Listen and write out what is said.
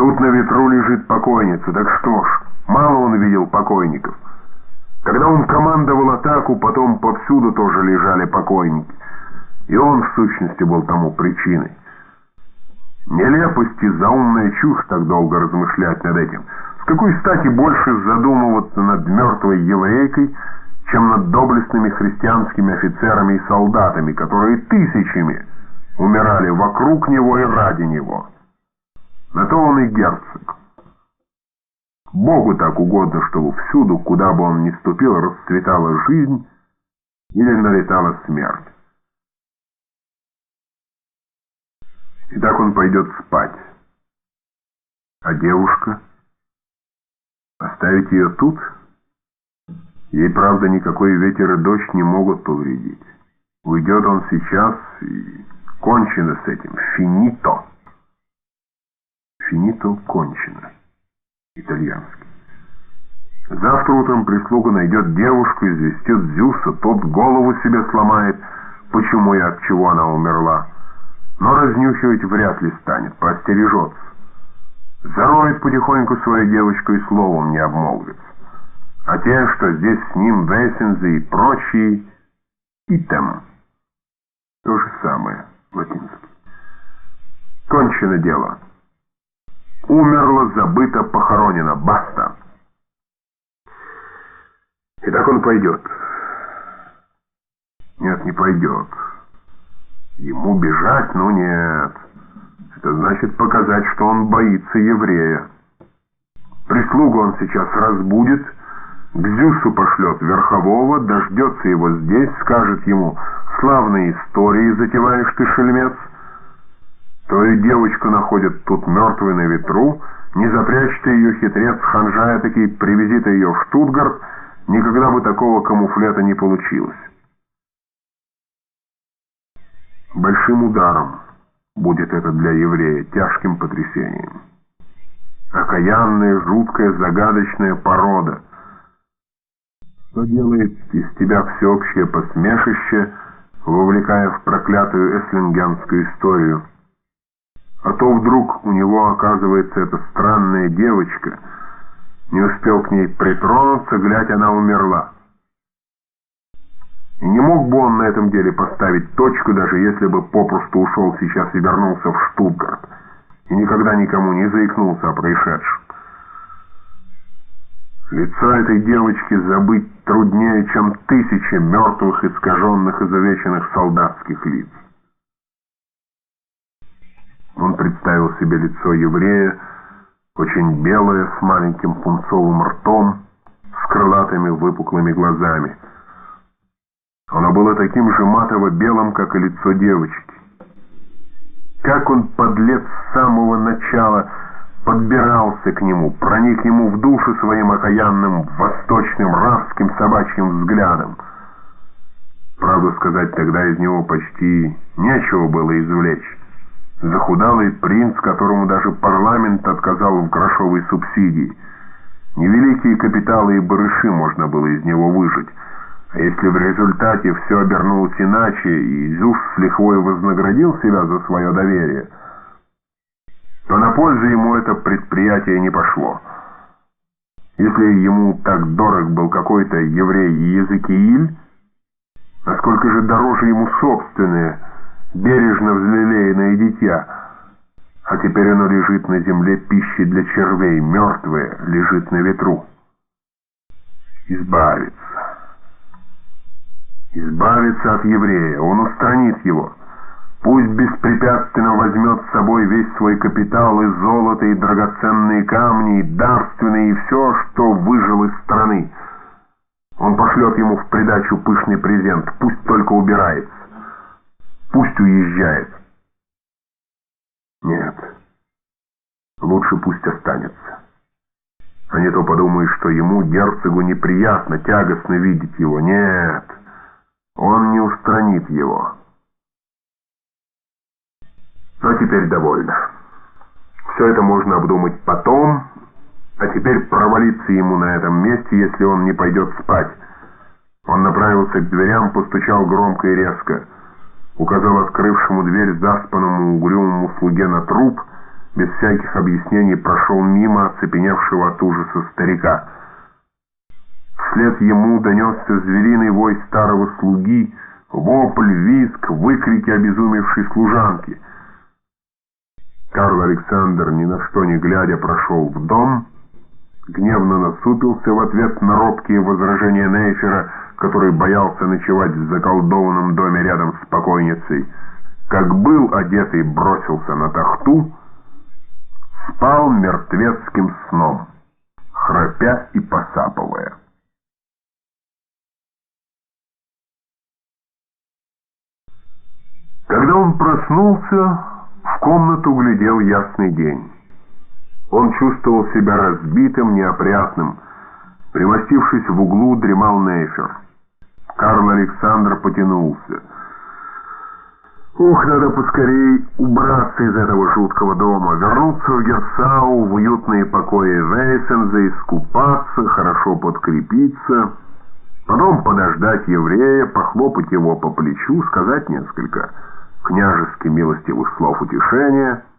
Тут на ветру лежит покойница, так что ж, мало он видел покойников. Когда он командовал атаку, потом повсюду тоже лежали покойники. И он, в сущности, был тому причиной. Нелепость и заумная чушь так долго размышлять над этим. С какой стати больше задумываться над мертвой еврейкой, чем над доблестными христианскими офицерами и солдатами, которые тысячами умирали вокруг него и ради него. На то он и герцог. Богу так угодно, чтобы всюду, куда бы он ни ступил, расцветала жизнь или налетала смерть. И так он пойдет спать. А девушка? Оставить ее тут? Ей, правда, никакой ветер и дождь не могут повредить. Уйдет он сейчас, и кончено с этим. Финито. Финито кончено. Итальянский. Завтра утром прислуга найдет девушку, известит Зюса, тот голову себе сломает, почему и от чего она умерла. Но разнюхивать вряд ли станет, поостережется. Зароет потихоньку свою девочку и словом не обмолвится. А те, что здесь с ним Вессензе и прочие, итем. То же самое, латинский. Кончено дело. Умерло, забыто, похоронено. Баста. И так он пойдет. Нет, не пойдет. Ему бежать? Ну нет. Это значит показать, что он боится еврея. Прислугу он сейчас разбудит, к Зюсу пошлет верхового, дождется его здесь, скажет ему «Славные истории затеваешь ты, шельмец». То и девочку находят тут мертвой на ветру, не запрячь ты ее, хитрец, ханжая таки, привези ты ее в Штутгарт, никогда бы такого камуфлета не получилось. Большим ударом будет это для еврея, тяжким потрясением. Окаянная, жуткая, загадочная порода, что делает из тебя всеобщее посмешище, вовлекая в проклятую эслингенскую историю. А то вдруг у него оказывается эта странная девочка, не успел к ней притронуться, глядь, она умерла. И не мог бы он на этом деле поставить точку, даже если бы попросту ушел сейчас и вернулся в Штутгарт, и никогда никому не заикнулся о происшедшем. Лицо этой девочки забыть труднее, чем тысячи мертвых, искаженных, изувеченных солдатских лиц. Он представил себе лицо еврея, очень белое, с маленьким пунцовым ртом, с крылатыми выпуклыми глазами. Оно было таким же матово-белым, как и лицо девочки. Как он, подлец, с самого начала подбирался к нему, проник ему в душу своим окаянным, восточным, рабским собачьим взглядом. Правду сказать, тогда из него почти нечего было извлечь захудалый принц, которому даже парламент отказал в грошовой субсидии. Невеликие капиталы и барыши можно было из него выжить. А если в результате все обернулось иначе, и Зюс с лихвой вознаградил себя за свое доверие, то на пользу ему это предприятие не пошло. Если ему так дорог был какой-то еврей Езекииль, насколько же дороже ему собственное – бережно взлелеянное дитя, а теперь оно лежит на земле пищей для червей, мертвое лежит на ветру. Избавиться. Избавиться от еврея, он устранит его. Пусть беспрепятственно возьмет с собой весь свой капитал и золото, и драгоценные камни, и дарственные, и все, что выжил из страны. Он пошлет ему в придачу пышный презент, пусть только убирается. Пусть уезжает. Нет. Лучше пусть останется. А не то подумаешь, что ему, герцогу, неприятно, тягостно видеть его. Нет, он не устранит его. Но теперь довольно. Все это можно обдумать потом, а теперь провалиться ему на этом месте, если он не пойдет спать. Он направился к дверям, постучал громко и резко указал открывшему дверь заспанному угрюмому слуге на труп без всяких объяснений прошел мимо оцепеневшего от ужаса старика. Вслед ему донесся звериный вой старого слуги, вопль, визг, выкрики обезумевшей служанки. Карл Александр, ни на что не глядя, прошел в дом, гневно насупился в ответ на робкие возражения Нейфера, который боялся ночевать в заколдованном доме рядом с покойницей. Как был одетый, бросился на тахту, спал мертвецким сном, храпя и посапывая. Когда он проснулся, в комнату глядел ясный день. Он чувствовал себя разбитым, неопрятным. Примостившись в углу, дремал Нейфер. Карл Александр потянулся. Ух, надо поскорей убраться из этого жуткого дома, вернуться в Герсау, в уютные покои Вейсенза, искупаться, хорошо подкрепиться, потом подождать еврея, похлопать его по плечу, сказать несколько княжески милостивых слов утешения —